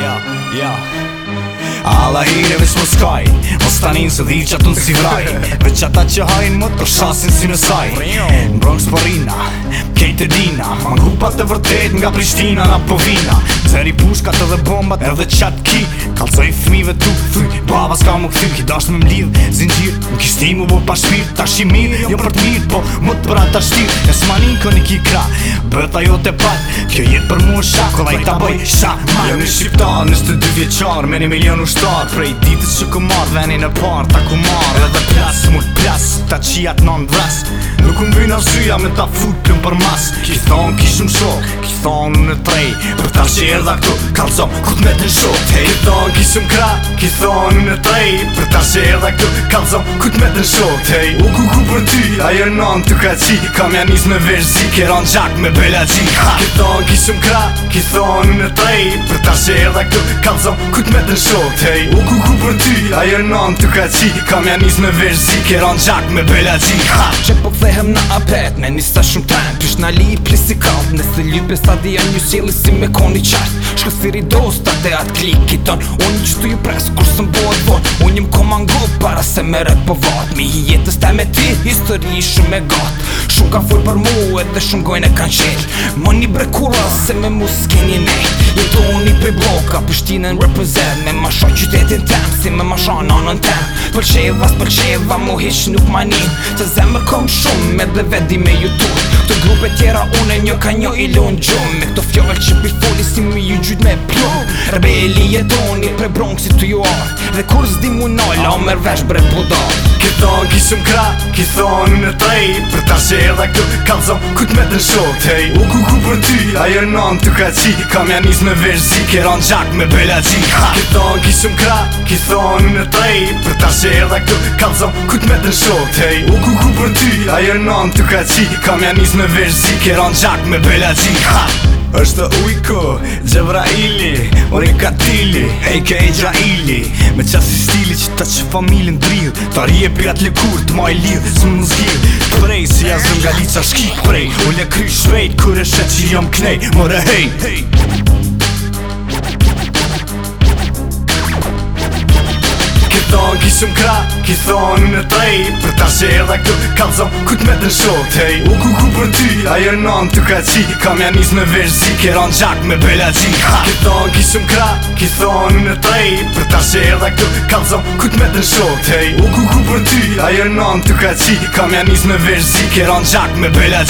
Ja, ja lahire veç më skaj Më stanin se dhirë që atën si vraj Veç ata që hajnë më të rshasin si në saj Në bronx për po rina, kejt e dina Më ngrupat të vërtet nga Prishtina na povina Zeri pushkat edhe bombat edhe qat ki Kalcoj fmive tu këthy, baba s'ka më këthy Ki dasht me mlidh, zingjir, më kishti mu bo pa shpir Ta shi jo për t'mirë, po më të pra ta shtir E s'manin kën i ki kra, bëta jo të pat Kjo jetë për mu është shak, kolla i ta bëj shak Jo në shqiptar, në shtë dy vjeqar, me një milion ushtar gjatë prej ditës që ku marrë Veni në parë ta ku marrë Edhe plasë mu plasë, Ta qijat non vrasë Nuk më vynë arsyja me ta futëm për masë Ki thonë kishëm shokë thonë unë Për ta që edha këtu, kalë zonë me të hey, thonë kishëm kra, këtë thonë unë të Për ta që edha këtu, me të hey. U ku ku për ty, ajo të ka qi Kam janë njës me veshë zi, kërë gjak me bella qi Këtë thonë kishëm kra, këtë thonë unë të Për ta që edha këtu, me të hey. U ku ku për ty, ajo të ka qi Kam janë njës me veshë zi, gjak me bella qi Që po këthehem në apet, me shumë tajnë Pysh në li lisi kampë, nëse sa di një sjeli si me koni qart Shka si rido dhe atë klik ton Unë një qëtu ju presë kur së mbojë të vonë Unë një më koma para se me rëtë po vatë Mi jetës te me ti, histori i shumë e gatë Shumë ka fërë për mu e dhe shumë gojnë e kanë qëllë Më një bre se me mu s'keni ne nën represent Me ma shoj qytetin tem, si me ma shoj në tem Pëlqeva, s'pëlqeva, mu hish nuk mani Se zemër kom shumë, me dhe vedi me Youtube Këtë grupe tjera une një ka një ilon gjumë Me këto fjoll q si ju gjyt me plon Rebeli jetoni pre bronxit të ju arë Dhe kur zdi mu nalë, A mërë vesh bre pudon Ki thon ki kra, ki thon në trej Për ta shë edhe këtë kalzon, ku me të në shot hey. U ku ku për ty, a jo non të ka Kam janë njës me vesh zi, keron gjak me bela gji Ki thon ki kra, ki thon në trej Për ta shë edhe këtë kalzon, ku me të në shot hey. U ku ku për ty, a jo non të ka Kam janë me vesh zi, keron gjak me bela gji është ujko Gjevraili Ori katili Hej e gjaili Me qasi stili që ta që familin drill Ta rje pi atë lëkur të maj lidh Së më nëzgjil Prej si jas nga lica shkik prej Ulle kry shpejt kur e shet që jam knej Mërë hej Hej Këtë thonë kishëm kra Këtë thonë në trej Për ta shërë edhe kjo Kam ku të shot hey. U ku ku për ty A jër non të ka qi Kam janë njës me vesh zi Keron gjak me bela Këto Ki thonë ki shumë kra Ki thonë në trej Për ta shë dhe këtë Kam zëm ku të shot hey. U ku ku për ty A jër non të ka qi Kam janë njës me vesh zi Keron gjak me bela